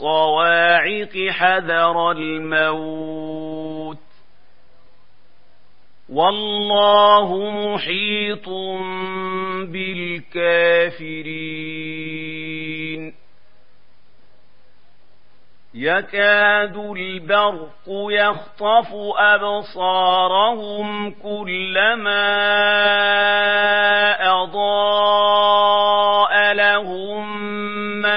الصواعق حذر الموت. والله محيط بالكافرين. يكاد البرق يخطف أبصارهم كلما أضاء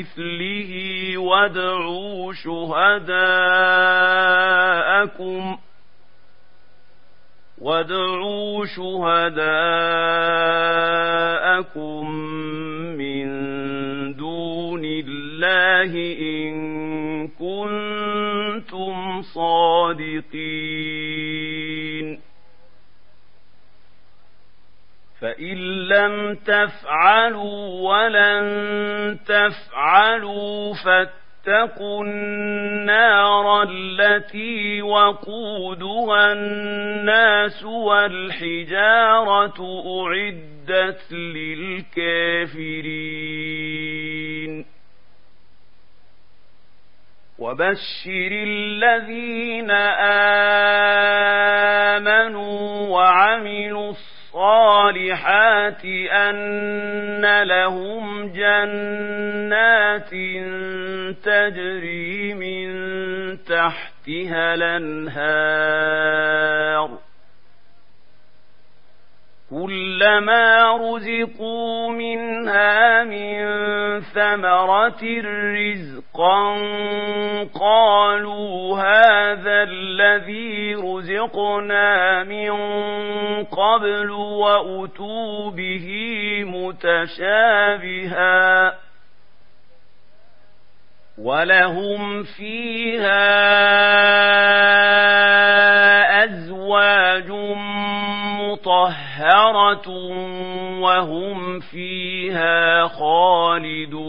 مثله وادعوا شهداءكم وادعوا شهداءكم من دون الله إن كنتم صادقين فإن لم تفعلوا ولن تفعلوا فاتقوا النار التي وقودها الناس والحجارة أعدت للكافرين. وبشر الذين آمنوا وعملوا الصالحات أن لهم جنات تجري من تحتها الأنهار. كلما رزقوا منها من ثمرة رزقا قالوا هذا الذي رزقنا من قبل وأتوا به متشابها ولهم فيها مطهرة وهم فيها خالدون